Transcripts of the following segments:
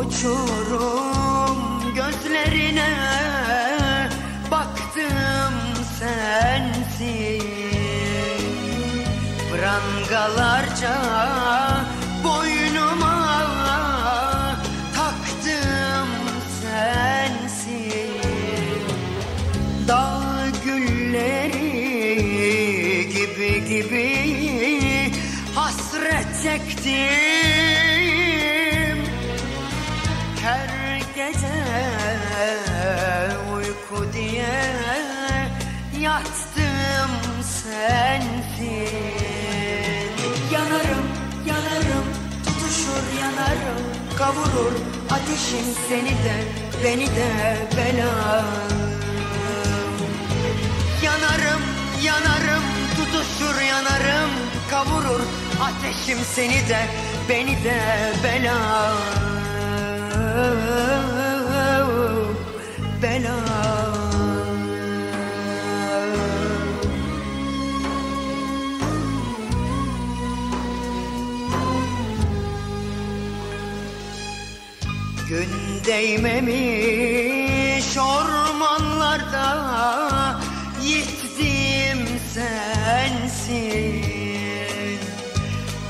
uçurum gözlerine. Baktım sensin Prangalarca boynuma taktım sensin Dağ gülleri gibi gibi hasret çektim yattım sensin. Yanarım, yanarım, tutuşur yanarım Kavurur ateşin seni de, beni de belam Yanarım, yanarım, tutuşur yanarım Kavurur ateşim seni de, beni de belam Belam Gün değmemiş ormanlarda Yittim sensin.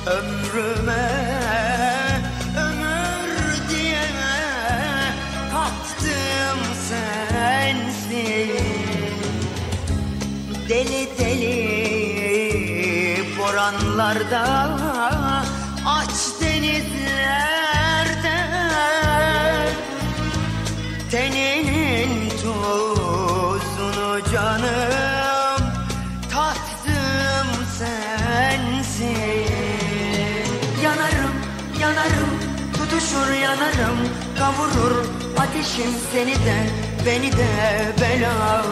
Ömrüme ömür diye kattım sensin. Deli deli boranlarda Aç denizlerde yanarım Kavurur ateşim seni de, beni de belam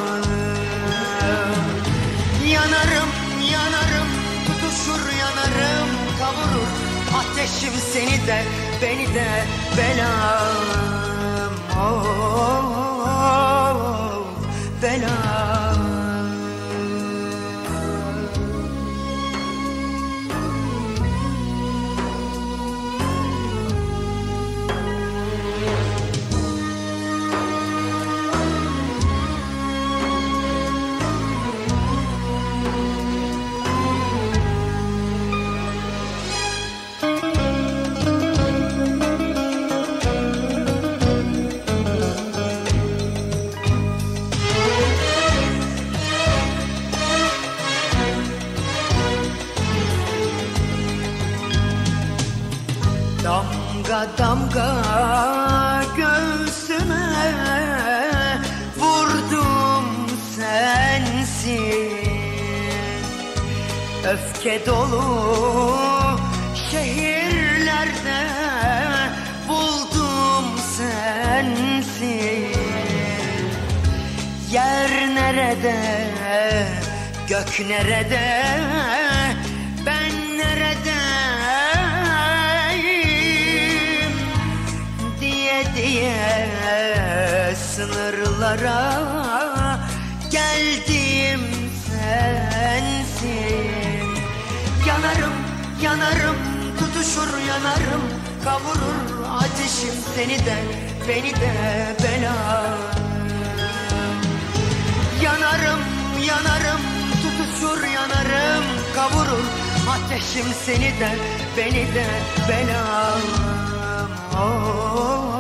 Yanarım, yanarım, tutuşur yanarım Kavurur. Ateşim seni de, beni de belam Oh, Damga göğsüme vurdum sensin Öfke dolu şehirlerde buldum sensin Yer nerede, gök nerede, sınırlara geldim sensin. Yanarım, yanarım, tutuşur yanarım, kavurur ateşim seni de, beni de belam. Yanarım, yanarım, tutuşur yanarım, kavurur ateşim seni de, beni de belam. Oh.